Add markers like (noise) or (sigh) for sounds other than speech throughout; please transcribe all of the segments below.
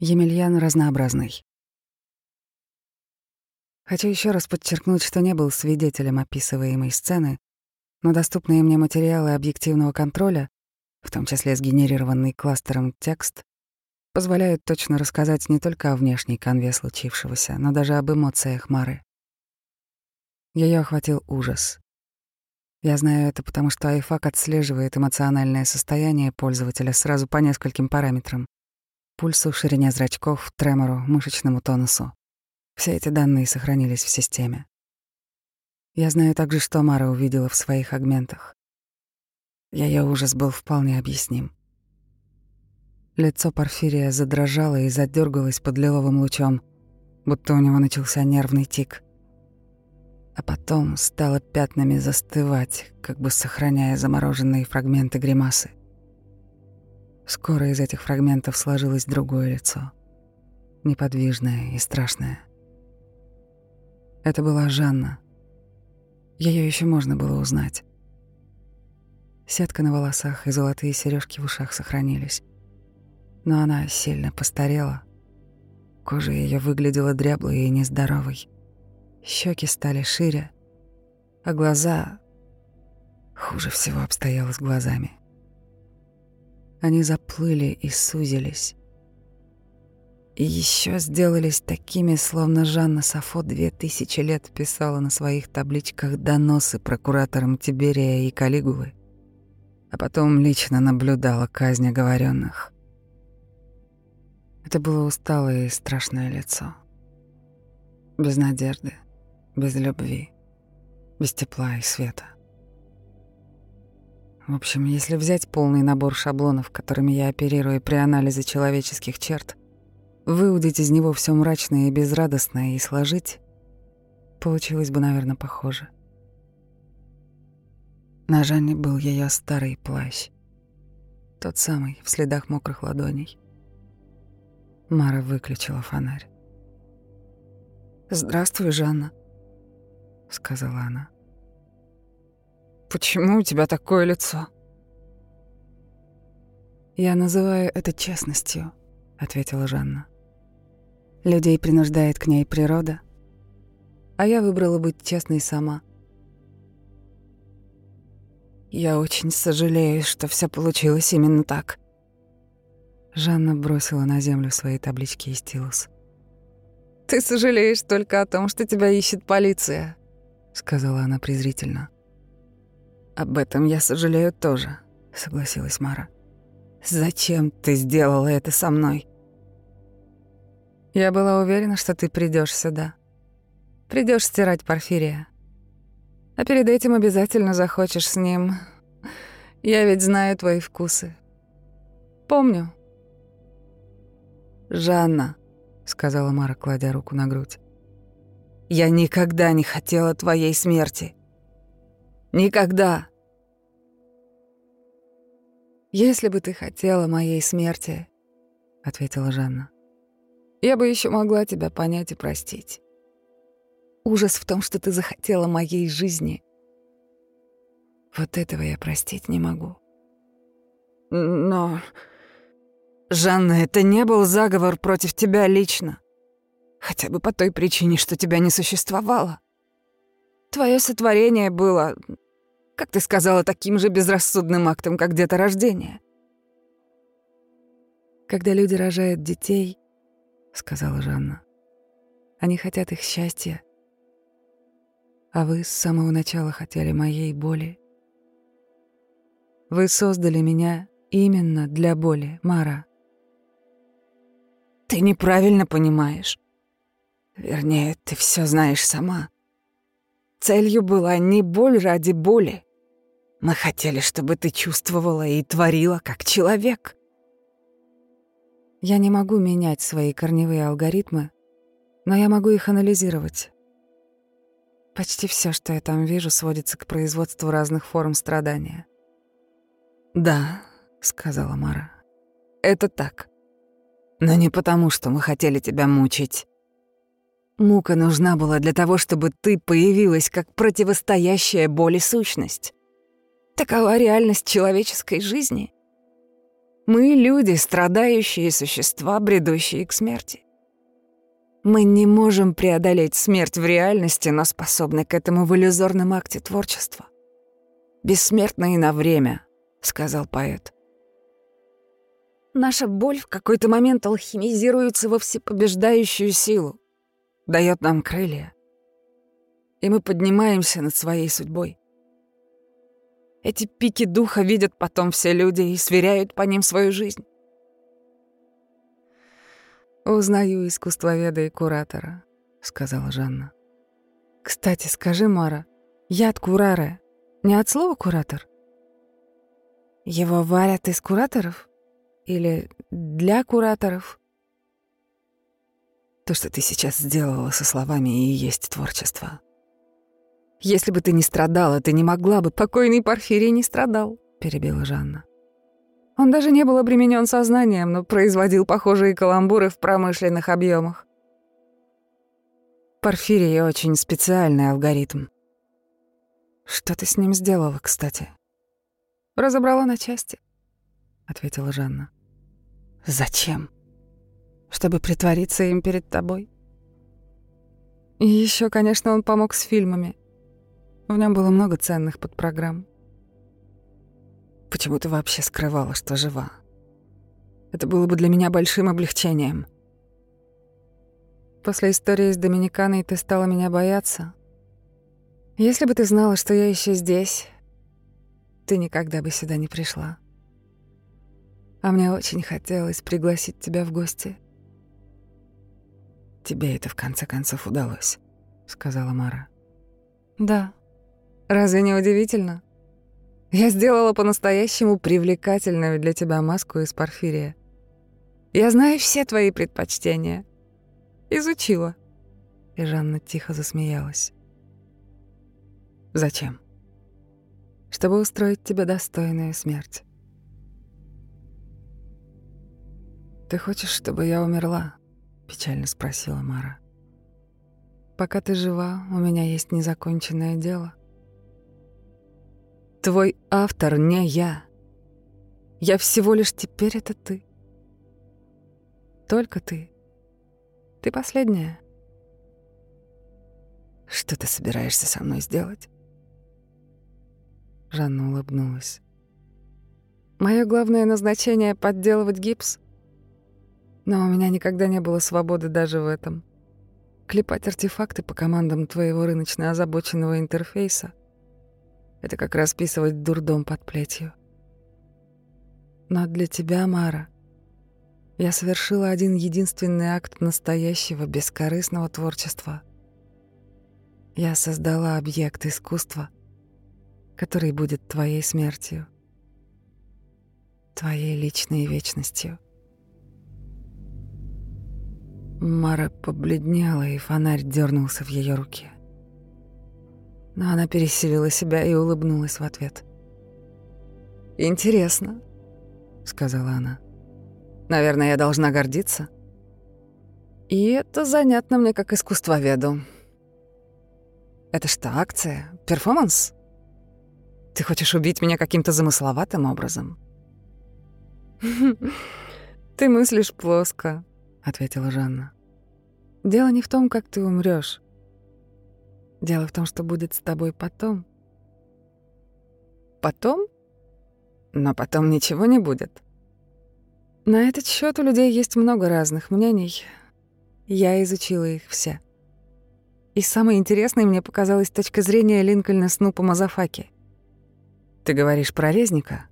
Емельян разнообразный. Хочу еще раз подчеркнуть, что не был свидетелем описываемой сцены, но доступные мне материалы объективного контроля, в том числе сгенерированный кластером текст, позволяют точно рассказать не только о внешней конве случившегося, но даже об эмоциях Мары. Ее охватил ужас. Я знаю это потому, что iFAQ отслеживает эмоциональное состояние пользователя сразу по нескольким параметрам — пульсу, ширине зрачков, тремору, мышечному тонусу. Все эти данные сохранились в системе. Я знаю также, что Мара увидела в своих агментах. Ее ужас был вполне объясним. Лицо Порфирия задрожало и задергалось под лиловым лучом, будто у него начался нервный тик. А потом стало пятнами застывать, как бы сохраняя замороженные фрагменты гримасы. Скоро из этих фрагментов сложилось другое лицо, неподвижное и страшное. Это была Жанна. Ее еще можно было узнать. Сетка на волосах и золотые сережки в ушах сохранились. Но она сильно постарела. Кожа ее выглядела дряблой и нездоровой. Щеки стали шире, а глаза... Хуже всего обстояло с глазами. Они заплыли и сузились. И еще сделались такими, словно Жанна Сафо две тысячи лет писала на своих табличках доносы прокураторам Тиберия и Калигулы, а потом лично наблюдала казнь оговоренных. Это было усталое и страшное лицо. Без надежды, без любви, без тепла и света. В общем, если взять полный набор шаблонов, которыми я оперирую при анализе человеческих черт, выудить из него все мрачное и безрадостное и сложить, получилось бы, наверное, похоже. На Жанне был ее старый плащ. Тот самый, в следах мокрых ладоней. Мара выключила фонарь. «Здравствуй, Жанна», — сказала она. «Почему у тебя такое лицо?» «Я называю это честностью», — ответила Жанна. Людей принуждает к ней природа, а я выбрала быть честной сама. Я очень сожалею, что все получилось именно так. Жанна бросила на землю свои таблички и стилус. «Ты сожалеешь только о том, что тебя ищет полиция», — сказала она презрительно. «Об этом я сожалею тоже», — согласилась Мара. «Зачем ты сделала это со мной?» Я была уверена, что ты придешь сюда. Придешь стирать Порфирия. А перед этим обязательно захочешь с ним. Я ведь знаю твои вкусы. Помню. «Жанна», — сказала Мара, кладя руку на грудь, — «я никогда не хотела твоей смерти. Никогда». «Если бы ты хотела моей смерти», — ответила Жанна, — я бы еще могла тебя понять и простить. Ужас в том, что ты захотела моей жизни. Вот этого я простить не могу. Но... Жанна, это не был заговор против тебя лично. Хотя бы по той причине, что тебя не существовало. Твое сотворение было, как ты сказала, таким же безрассудным актом, как деторождение. Когда люди рожают детей, сказала Жанна. Они хотят их счастья. А вы с самого начала хотели моей боли. Вы создали меня именно для боли, Мара. Ты неправильно понимаешь. Вернее, ты все знаешь сама. Целью была не боль ради боли. Мы хотели, чтобы ты чувствовала и творила как человек. Я не могу менять свои корневые алгоритмы, но я могу их анализировать. Почти все, что я там вижу, сводится к производству разных форм страдания. «Да», — сказала Мара, — «это так. Но не потому, что мы хотели тебя мучить. Мука нужна была для того, чтобы ты появилась как противостоящая боли сущность. Такова реальность человеческой жизни. Мы люди, страдающие существа, бредущие к смерти. Мы не можем преодолеть смерть в реальности, но способны к этому в иллюзорном акте творчества. «Бессмертные на время», — сказал поэт. Наша боль в какой-то момент алхимизируется во всепобеждающую силу, дает нам крылья, и мы поднимаемся над своей судьбой. Эти пики духа видят потом все люди и сверяют по ним свою жизнь. «Узнаю искусствоведа и куратора», — сказала Жанна. «Кстати, скажи, Мара, яд кураре не от слова «куратор»?» «Его варят из кураторов? Или для кураторов?» То, что ты сейчас сделала со словами, и есть творчество. Если бы ты не страдала, ты не могла бы. Покойный Порфирий не страдал, перебила Жанна. Он даже не был обременен сознанием, но производил похожие каламбуры в промышленных объемах. Порфирий очень специальный алгоритм. Что ты с ним сделала, кстати? Разобрала на части, ответила Жанна. Зачем? Чтобы притвориться им перед тобой. И еще, конечно, он помог с фильмами. В нем было много ценных подпрограмм. Почему ты вообще скрывала, что жива? Это было бы для меня большим облегчением. После истории с Доминиканой ты стала меня бояться. Если бы ты знала, что я еще здесь, ты никогда бы сюда не пришла. А мне очень хотелось пригласить тебя в гости. Тебе это в конце концов удалось, сказала Мара. Да. Разве не удивительно? Я сделала по-настоящему привлекательную для тебя маску из порфирия. Я знаю все твои предпочтения. Изучила. И Жанна тихо засмеялась. Зачем? Чтобы устроить тебе достойную смерть. Ты хочешь, чтобы я умерла? Печально спросила Мара. Пока ты жива, у меня есть незаконченное дело. Твой автор не я. Я всего лишь теперь это ты. Только ты. Ты последняя. Что ты собираешься со мной сделать? Жанна улыбнулась. Мое главное назначение — подделывать гипс. Но у меня никогда не было свободы даже в этом. Клепать артефакты по командам твоего рыночно озабоченного интерфейса это как расписывать дурдом под плетью. Но для тебя, Мара, я совершила один единственный акт настоящего бескорыстного творчества. Я создала объект искусства, который будет твоей смертью, твоей личной вечностью. Мара побледнела, и фонарь дернулся в ее руке но она пересилила себя и улыбнулась в ответ. «Интересно», — сказала она. «Наверное, я должна гордиться. И это занятно мне как искусствоведу. Это что, акция? Перформанс? Ты хочешь убить меня каким-то замысловатым образом?» (laughs) «Ты мыслишь плоско», — ответила Жанна. «Дело не в том, как ты умрёшь. Дело в том, что будет с тобой потом. Потом? Но потом ничего не будет. На этот счет у людей есть много разных мнений. Я изучила их все. И самой интересной мне показалась точка зрения Линкольна Снупа Мазафаки. «Ты говоришь про Резника?»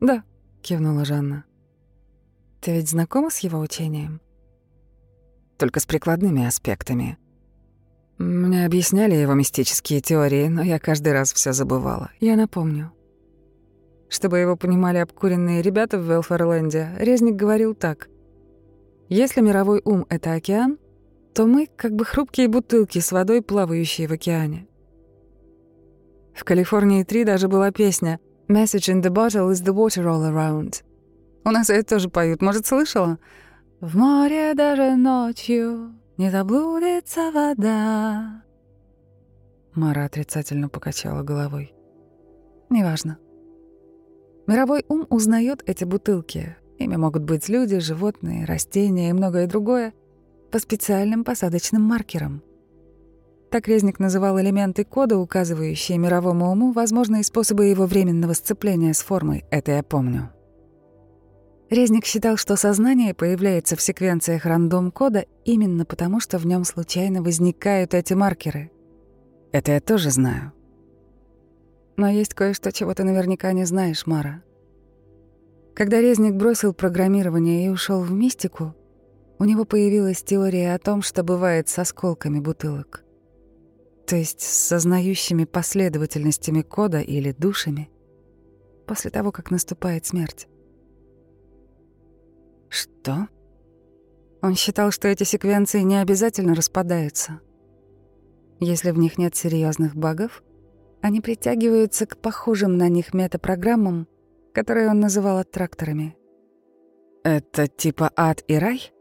«Да», — кивнула Жанна. «Ты ведь знакома с его учением?» «Только с прикладными аспектами», мне объясняли его мистические теории, но я каждый раз все забывала. Я напомню. Чтобы его понимали обкуренные ребята в Велферленде, Резник говорил так. «Если мировой ум — это океан, то мы как бы хрупкие бутылки с водой, плавающие в океане». В «Калифорнии 3» даже была песня «Message in the bottle is the water all around». У нас это тоже поют, может, слышала? «В море даже ночью не заблудится вода. Мара отрицательно покачала головой. Неважно. Мировой ум узнает эти бутылки. Ими могут быть люди, животные, растения и многое другое по специальным посадочным маркерам. Так Резник называл элементы кода, указывающие мировому уму возможные способы его временного сцепления с формой. Это я помню. Резник считал, что сознание появляется в секвенциях рандом-кода именно потому, что в нем случайно возникают эти маркеры. Это я тоже знаю. Но есть кое-что, чего ты наверняка не знаешь, Мара. Когда Резник бросил программирование и ушел в мистику, у него появилась теория о том, что бывает с осколками бутылок. То есть с сознающими последовательностями кода или душами после того, как наступает смерть. Что? Он считал, что эти секвенции не обязательно распадаются. Если в них нет серьезных багов, они притягиваются к похожим на них метапрограммам, которые он называл аттракторами. Это типа ад и рай?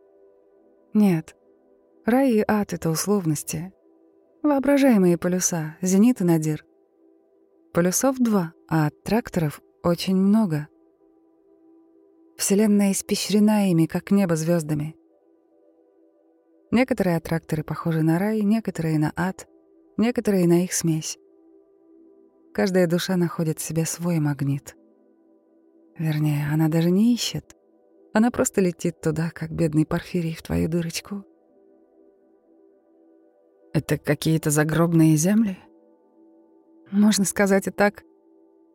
Нет. Рай и ад — это условности. Воображаемые полюса, зенит и надир. Полюсов два, а аттракторов очень много — Вселенная испещрена ими, как небо звездами. Некоторые аттракторы похожи на рай, некоторые — на ад, некоторые — на их смесь. Каждая душа находит в себе свой магнит. Вернее, она даже не ищет. Она просто летит туда, как бедный Порфирий в твою дырочку. Это какие-то загробные земли? Можно сказать и так,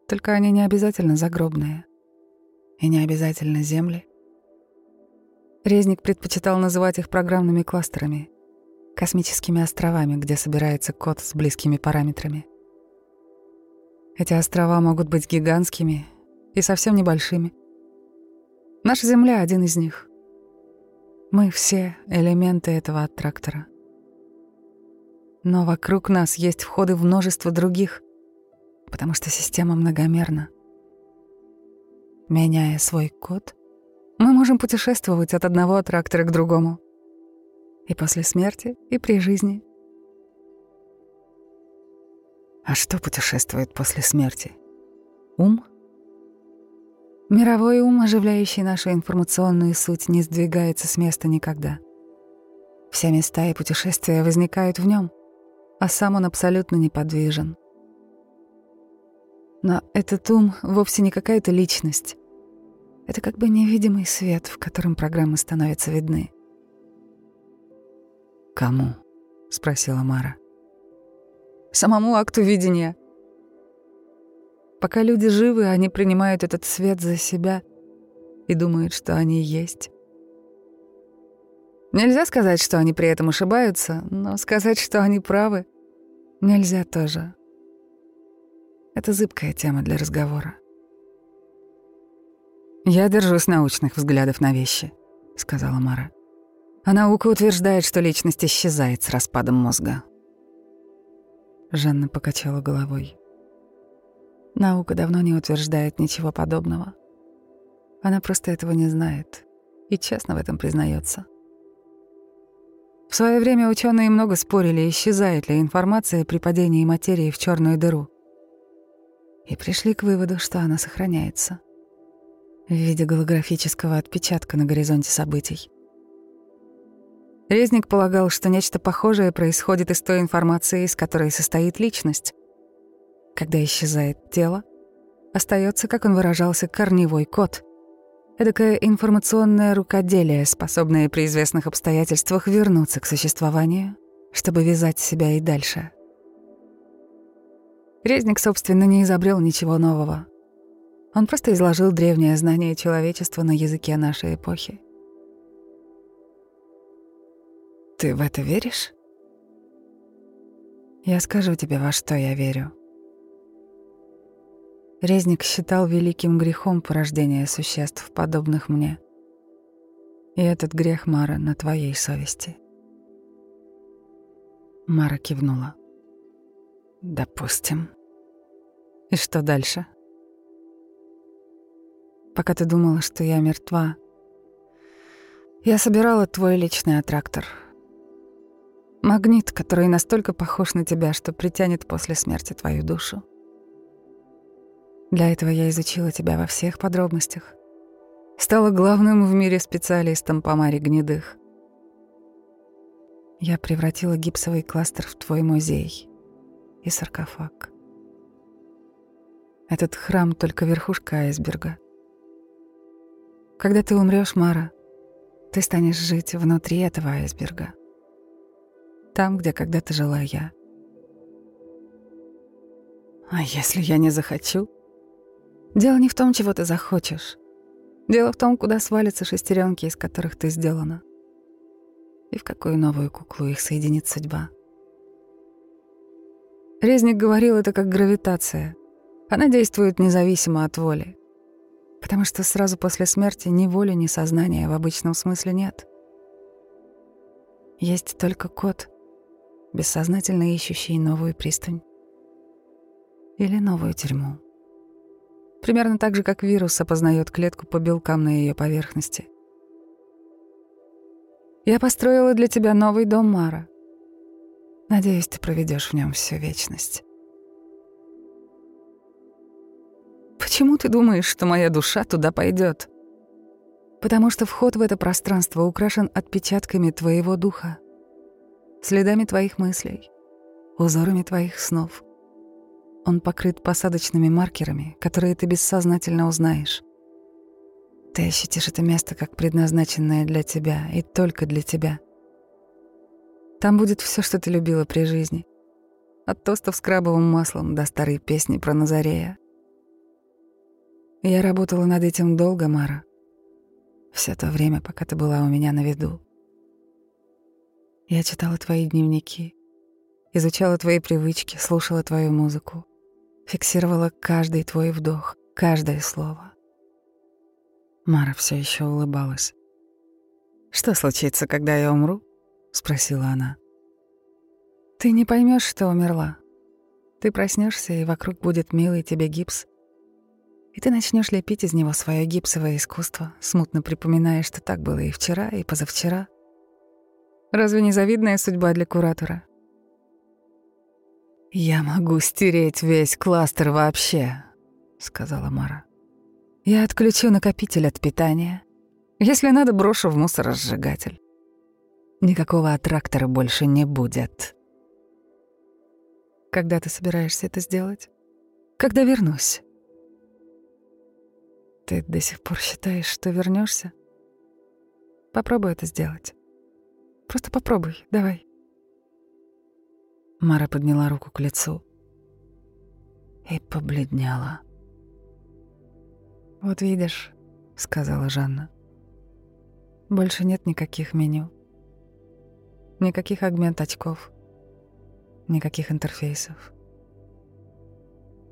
только они не обязательно загробные и не обязательно земли. Резник предпочитал называть их программными кластерами, космическими островами, где собирается код с близкими параметрами. Эти острова могут быть гигантскими и совсем небольшими. Наша Земля — один из них. Мы все элементы этого аттрактора. Но вокруг нас есть входы в множество других, потому что система многомерна. Меняя свой код, мы можем путешествовать от одного трактора к другому. И после смерти, и при жизни. А что путешествует после смерти? Ум? Мировой ум, оживляющий нашу информационную суть, не сдвигается с места никогда. Все места и путешествия возникают в нем, а сам он абсолютно неподвижен. Но этот ум вовсе не какая-то личность. Это как бы невидимый свет, в котором программы становятся видны. «Кому?» — спросила Мара. «Самому акту видения. Пока люди живы, они принимают этот свет за себя и думают, что они есть. Нельзя сказать, что они при этом ошибаются, но сказать, что они правы, нельзя тоже. Это зыбкая тема для разговора. «Я держусь научных взглядов на вещи», — сказала Мара. «А наука утверждает, что личность исчезает с распадом мозга». Жанна покачала головой. Наука давно не утверждает ничего подобного. Она просто этого не знает и честно в этом признается. В свое время ученые много спорили, исчезает ли информация при падении материи в черную дыру и пришли к выводу, что она сохраняется в виде голографического отпечатка на горизонте событий. Резник полагал, что нечто похожее происходит из той информации, из которой состоит личность. Когда исчезает тело, остается, как он выражался, корневой код. Эдакое информационное рукоделие, способное при известных обстоятельствах вернуться к существованию, чтобы вязать себя и дальше — Резник, собственно, не изобрел ничего нового. Он просто изложил древнее знание человечества на языке нашей эпохи. Ты в это веришь? Я скажу тебе, во что я верю. Резник считал великим грехом порождение существ, подобных мне. И этот грех, Мара, на твоей совести. Мара кивнула. Допустим. И что дальше? Пока ты думала, что я мертва, я собирала твой личный аттрактор. Магнит, который настолько похож на тебя, что притянет после смерти твою душу. Для этого я изучила тебя во всех подробностях. Стала главным в мире специалистом по маре гнедых. Я превратила гипсовый кластер в твой музей и саркофаг. Этот храм — только верхушка айсберга. Когда ты умрешь, Мара, ты станешь жить внутри этого айсберга. Там, где когда-то жила я. А если я не захочу? Дело не в том, чего ты захочешь. Дело в том, куда свалятся шестеренки, из которых ты сделана. И в какую новую куклу их соединит судьба. Резник говорил это как гравитация. Она действует независимо от воли. Потому что сразу после смерти ни воли, ни сознания в обычном смысле нет. Есть только кот, бессознательно ищущий новую пристань. Или новую тюрьму. Примерно так же, как вирус опознает клетку по белкам на ее поверхности. Я построила для тебя новый дом, Мара. Надеюсь, ты проведешь в нем всю вечность. Почему ты думаешь, что моя душа туда пойдет? Потому что вход в это пространство украшен отпечатками твоего духа, следами твоих мыслей, узорами твоих снов. Он покрыт посадочными маркерами, которые ты бессознательно узнаешь. Ты ощутишь это место как предназначенное для тебя и только для тебя. Там будет все, что ты любила при жизни. От тостов с крабовым маслом до старой песни про Назарея. Я работала над этим долго, Мара. Все то время, пока ты была у меня на виду. Я читала твои дневники, изучала твои привычки, слушала твою музыку. Фиксировала каждый твой вдох, каждое слово. Мара все еще улыбалась. «Что случится, когда я умру?» — спросила она. «Ты не поймешь, что умерла. Ты проснешься, и вокруг будет милый тебе гипс. И ты начнешь лепить из него свое гипсовое искусство, смутно припоминая, что так было и вчера, и позавчера. Разве не завидная судьба для куратора? «Я могу стереть весь кластер вообще», — сказала Мара. «Я отключу накопитель от питания. Если надо, брошу в мусоросжигатель. Никакого аттрактора больше не будет». «Когда ты собираешься это сделать?» «Когда вернусь». «Ты до сих пор считаешь, что вернешься? Попробуй это сделать. Просто попробуй, давай». Мара подняла руку к лицу и побледнела. «Вот видишь», — сказала Жанна, — «больше нет никаких меню, никаких агмент очков, никаких интерфейсов.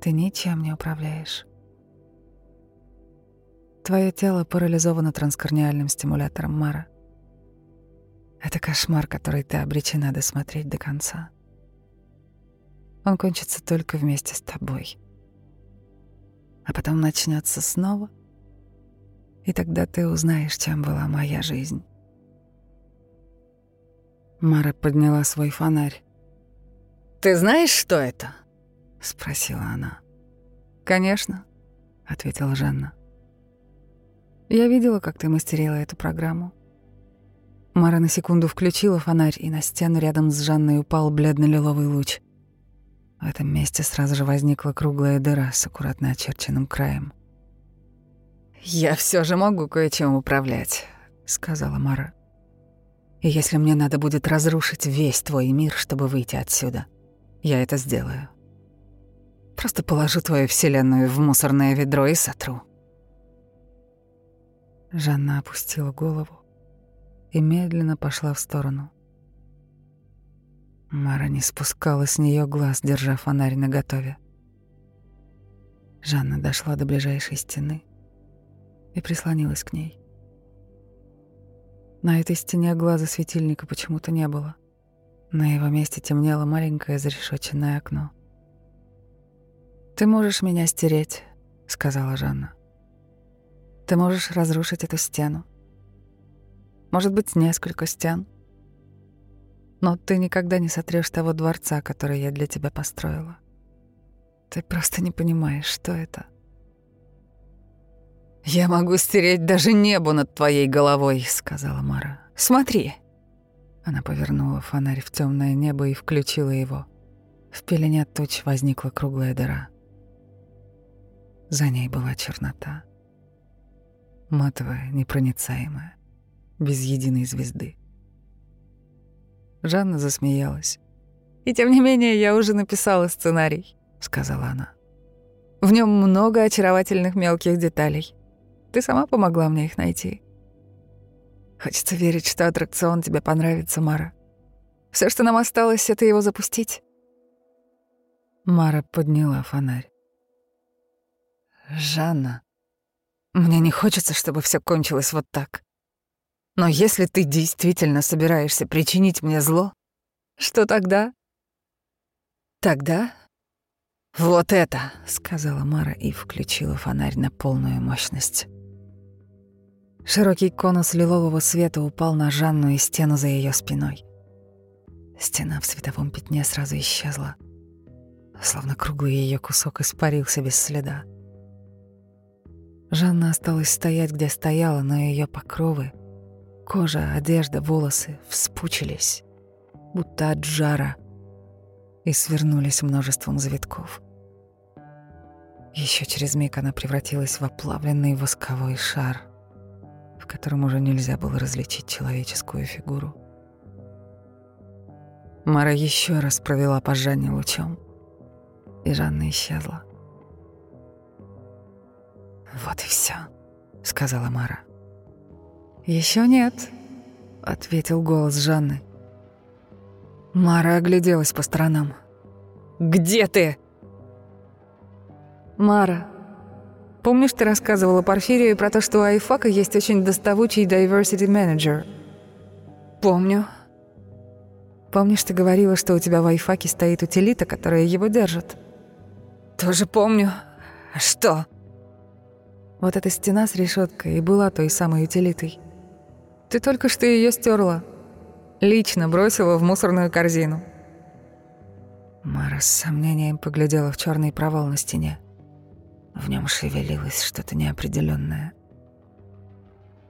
Ты ничем не управляешь. Твое тело парализовано транскорниальным стимулятором Мара. Это кошмар, который ты обречена досмотреть до конца. Он кончится только вместе с тобой. А потом начнется снова, и тогда ты узнаешь, чем была моя жизнь. Мара подняла свой фонарь. «Ты знаешь, что это?» — спросила она. «Конечно», — ответила Жанна. «Я видела, как ты мастерила эту программу». Мара на секунду включила фонарь, и на стену рядом с Жанной упал бледно-лиловый луч — в этом месте сразу же возникла круглая дыра с аккуратно очерченным краем. «Я все же могу кое-чем управлять», — сказала Мара. «И если мне надо будет разрушить весь твой мир, чтобы выйти отсюда, я это сделаю. Просто положу твою вселенную в мусорное ведро и сотру». Жанна опустила голову и медленно пошла в сторону. Мара не спускала с нее глаз, держа фонарь наготове. Жанна дошла до ближайшей стены и прислонилась к ней. На этой стене глаза светильника почему-то не было. На его месте темнело маленькое зарешоченное окно. «Ты можешь меня стереть», — сказала Жанна. «Ты можешь разрушить эту стену. Может быть, несколько стен. Но ты никогда не сотрешь того дворца, который я для тебя построила. Ты просто не понимаешь, что это. «Я могу стереть даже небо над твоей головой», — сказала Мара. «Смотри». Она повернула фонарь в темное небо и включила его. В пелене туч возникла круглая дыра. За ней была чернота. Матовая, непроницаемая, без единой звезды. Жанна засмеялась. «И тем не менее я уже написала сценарий», — сказала она. «В нем много очаровательных мелких деталей. Ты сама помогла мне их найти. Хочется верить, что аттракцион тебе понравится, Мара. Все, что нам осталось, это его запустить». Мара подняла фонарь. «Жанна, мне не хочется, чтобы все кончилось вот так. Но если ты действительно собираешься причинить мне зло, что тогда?» «Тогда «Вот это!» — сказала Мара и включила фонарь на полную мощность. Широкий конус лилового света упал на Жанну и стену за ее спиной. Стена в световом пятне сразу исчезла, словно круглый ее кусок испарился без следа. Жанна осталась стоять, где стояла, но ее покровы, кожа, одежда, волосы вспучились, будто от жара, и свернулись множеством завитков. Еще через миг она превратилась в оплавленный восковой шар, в котором уже нельзя было различить человеческую фигуру. Мара еще раз провела по Жанне лучом, и Жанна исчезла. «Вот и все, сказала Мара. Еще нет», — ответил голос Жанны. Мара огляделась по сторонам. «Где ты?» «Мара, помнишь, ты рассказывала Порфирию про то, что у Айфака есть очень доставучий diversity manager?» «Помню». «Помнишь, ты говорила, что у тебя в Айфаке стоит утилита, которая его держит?» «Тоже помню. А что?» Вот эта стена с решеткой и была той самой утилитой. Ты только что ее стерла. Лично бросила в мусорную корзину. Мара с сомнением поглядела в черный провал на стене. В нем шевелилось что-то неопределенное.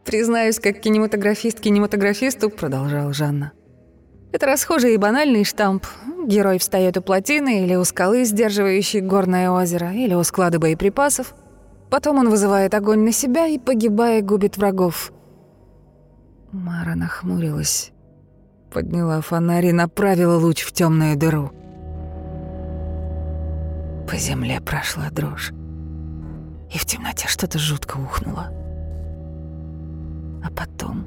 «Признаюсь, как кинематографист кинематографисту», — продолжала Жанна. «Это расхожий и банальный штамп. Герой встает у плотины или у скалы, сдерживающей горное озеро, или у склада боеприпасов, Потом он вызывает огонь на себя и, погибая, губит врагов. Мара нахмурилась, подняла фонарь и направила луч в темную дыру. По земле прошла дрожь, и в темноте что-то жутко ухнуло. А потом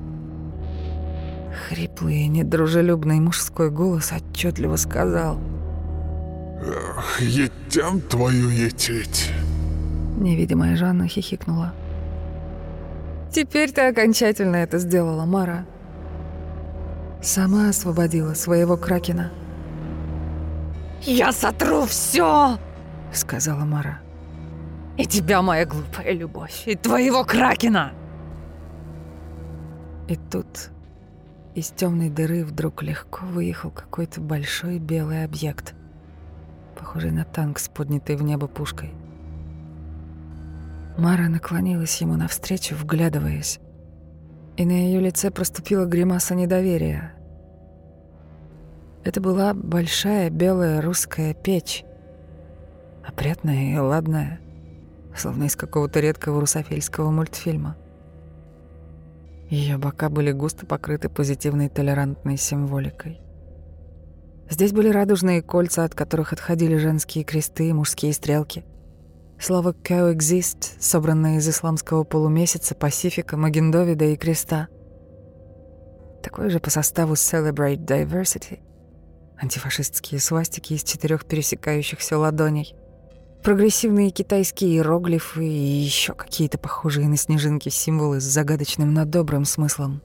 хриплый и недружелюбный мужской голос отчетливо сказал «Етям твою етить». Невидимая Жанна хихикнула. «Теперь ты окончательно это сделала, Мара. Сама освободила своего кракена». «Я сотру все, сказала Мара. «И тебя, моя глупая любовь, и твоего кракена!» И тут из темной дыры вдруг легко выехал какой-то большой белый объект, похожий на танк с поднятой в небо пушкой. Мара наклонилась ему навстречу, вглядываясь, и на ее лице проступила гримаса недоверия. Это была большая белая русская печь, опрятная и ладная, словно из какого-то редкого русофильского мультфильма. Ее бока были густо покрыты позитивной толерантной символикой. Здесь были радужные кольца, от которых отходили женские кресты и мужские стрелки — Слово «coexist», собранное из исламского полумесяца, Пасифика, Магендовида и Креста. Такое же по составу «Celebrate Diversity», антифашистские свастики из четырех пересекающихся ладоней, прогрессивные китайские иероглифы и еще какие-то похожие на снежинки символы с загадочным, но добрым смыслом.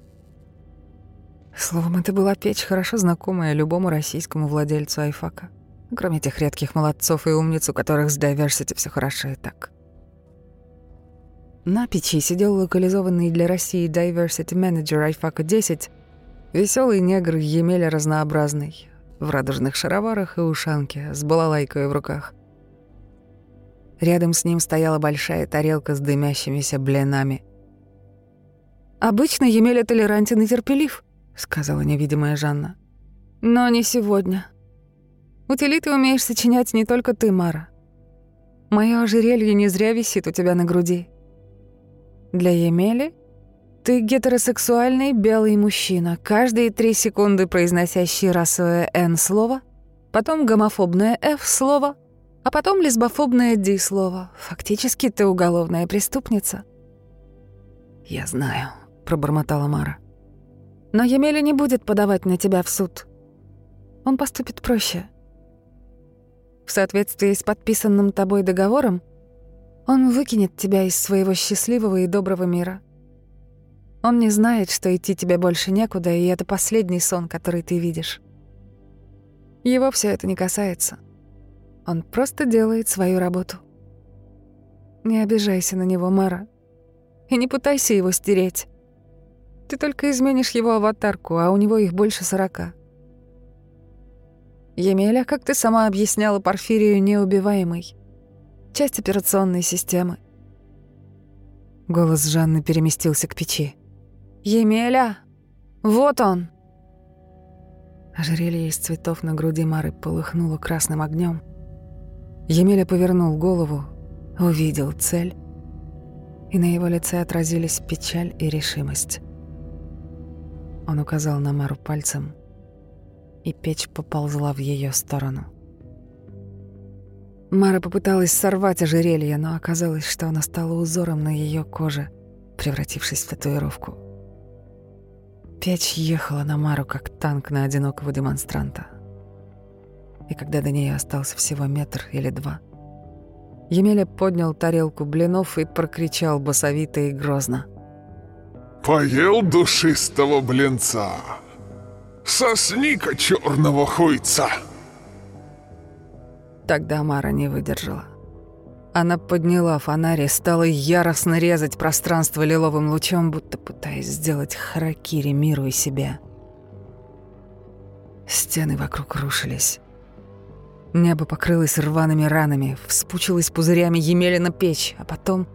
Словом, это была печь, хорошо знакомая любому российскому владельцу айфака — Кроме тех редких молодцов и умниц, у которых с Diversity все хорошо и так. На печи сидел локализованный для России Diversity Manager Айфака 10, веселый негр Емеля разнообразный, в радужных шароварах и ушанке, с балалайкой в руках. Рядом с ним стояла большая тарелка с дымящимися блинами. «Обычно Емеля толерантен и терпелив», — сказала невидимая Жанна. «Но не сегодня. Утили ты умеешь сочинять не только ты, Мара. Моё ожерелье не зря висит у тебя на груди. Для Емели ты гетеросексуальный белый мужчина, каждые три секунды произносящий расовое «Н» слово, потом гомофобное «Ф» слово, а потом лесбофобное «Д» слово. Фактически ты уголовная преступница. «Я знаю», — пробормотала Мара. «Но Емеля не будет подавать на тебя в суд. Он поступит проще. В соответствии с подписанным тобой договором, он выкинет тебя из своего счастливого и доброго мира. Он не знает, что идти тебе больше некуда, и это последний сон, который ты видишь. Его все это не касается. Он просто делает свою работу. Не обижайся на него, Мара. И не пытайся его стереть. Ты только изменишь его аватарку, а у него их больше сорока. Емеля, как ты сама объясняла Порфирию, неубиваемый. Часть операционной системы. Голос Жанны переместился к печи. «Емеля! Вот он!» Ожерелье из цветов на груди Мары полыхнуло красным огнем. Емеля повернул голову, увидел цель, и на его лице отразились печаль и решимость. Он указал на Мару пальцем, и печь поползла в ее сторону. Мара попыталась сорвать ожерелье, но оказалось, что оно стало узором на ее коже, превратившись в татуировку. Печь ехала на Мару, как танк на одинокого демонстранта. И когда до нее остался всего метр или два, Емеля поднял тарелку блинов и прокричал басовито и грозно. «Поел душистого блинца! Сосни-ка черного хуйца!» Тогда Мара не выдержала. Она подняла фонарь и стала яростно резать пространство лиловым лучом, будто пытаясь сделать харакири миру и себя. Стены вокруг рушились. Небо покрылось рваными ранами, вспучилась пузырями Емелина печь, а потом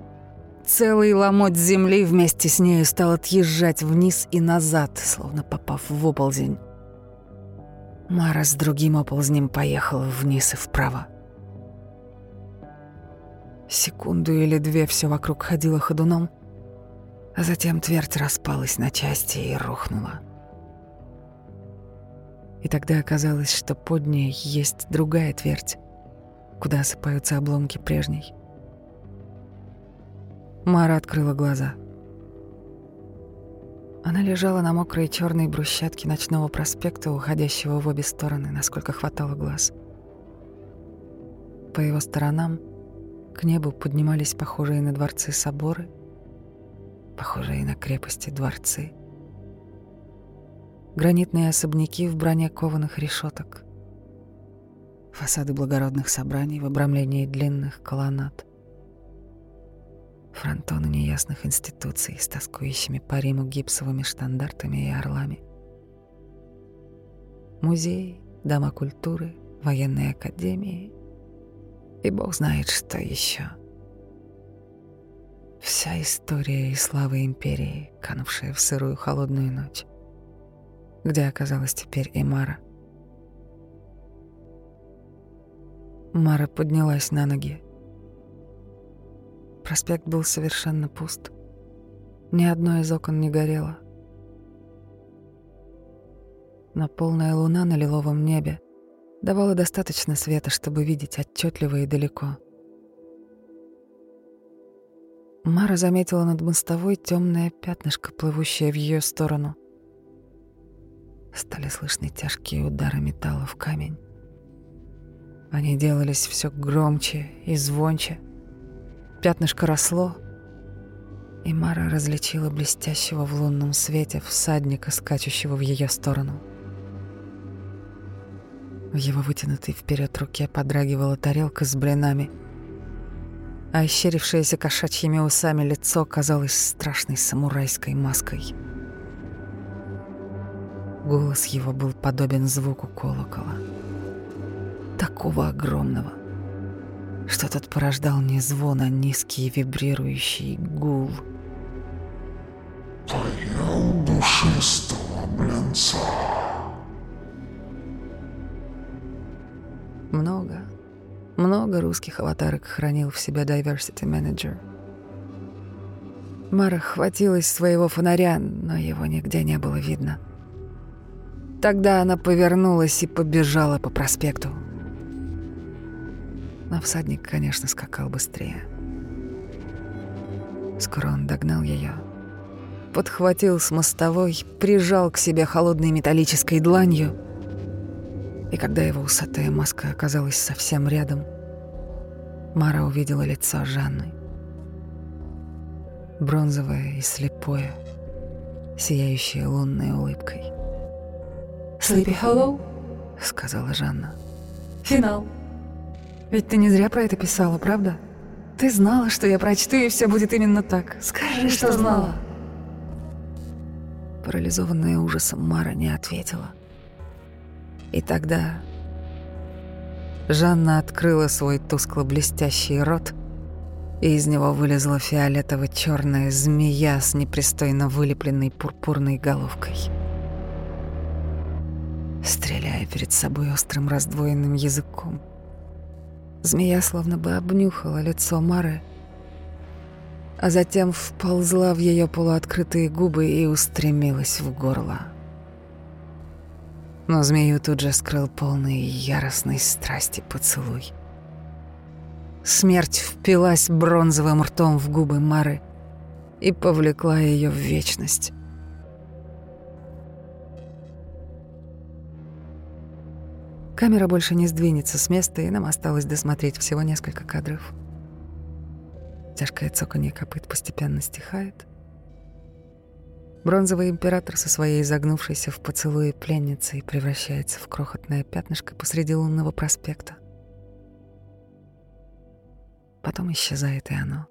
целый ломоть земли вместе с нею стал отъезжать вниз и назад, словно попав в оползень. Мара с другим оползнем поехала вниз и вправо. Секунду или две все вокруг ходило ходуном, а затем твердь распалась на части и рухнула. И тогда оказалось, что под ней есть другая твердь, куда осыпаются обломки прежней. Мара открыла глаза. Она лежала на мокрой черной брусчатке ночного проспекта, уходящего в обе стороны, насколько хватало глаз. По его сторонам — к небу поднимались похожие на дворцы соборы, похожие на крепости дворцы. Гранитные особняки в броне кованых решеток, фасады благородных собраний в обрамлении длинных колоннад, фронтоны неясных институций с тоскующими по Риму гипсовыми штандартами и орлами, музеи, дома культуры, военные академии — и бог знает, что еще. Вся история и слава империи, канувшая в сырую холодную ночь. Где оказалась теперь и Мара? Мара поднялась на ноги. Проспект был совершенно пуст. Ни одно из окон не горело. Но полная луна на лиловом небе давала достаточно света, чтобы видеть отчетливо и далеко. Мара заметила над мостовой темное пятнышко, плывущее в ее сторону. Стали слышны тяжкие удары металла в камень. Они делались все громче и звонче. Пятнышко росло, и Мара различила блестящего в лунном свете всадника, скачущего в ее сторону. В его вытянутой вперед руке подрагивала тарелка с блинами, а ощерившееся кошачьими усами лицо казалось страшной самурайской маской. Голос его был подобен звуку колокола. Такого огромного, что тот порождал не звон, а низкий вибрирующий гул. Поел душистого блинца. Много, много русских аватарок хранил в себе Diversity Manager. Мара хватилась своего фонаря, но его нигде не было видно. Тогда она повернулась и побежала по проспекту. Но всадник, конечно, скакал быстрее. Скоро он догнал ее, подхватил с мостовой, прижал к себе холодной металлической дланью, и когда его усатая маска оказалась совсем рядом, Мара увидела лицо Жанны. Бронзовое и слепое, сияющее лунной улыбкой. «Sleepy Hollow?» — сказала Жанна. «Финал». Ведь ты не зря про это писала, правда? Ты знала, что я прочту, и все будет именно так. Скажи, что знала. Парализованная ужасом Мара не ответила. И тогда Жанна открыла свой тускло-блестящий рот, и из него вылезла фиолетово-черная змея с непристойно вылепленной пурпурной головкой. Стреляя перед собой острым раздвоенным языком — Змея словно бы обнюхала лицо Мары, а затем вползла в ее полуоткрытые губы и устремилась в горло. Но змею тут же скрыл полный яростной страсти поцелуй. Смерть впилась бронзовым ртом в губы Мары и повлекла ее в вечность. Камера больше не сдвинется с места, и нам осталось досмотреть всего несколько кадров. Тяжкое цоканье копыт постепенно стихает. Бронзовый император со своей изогнувшейся в поцелуе пленницей превращается в крохотное пятнышко посреди лунного проспекта. Потом исчезает и оно.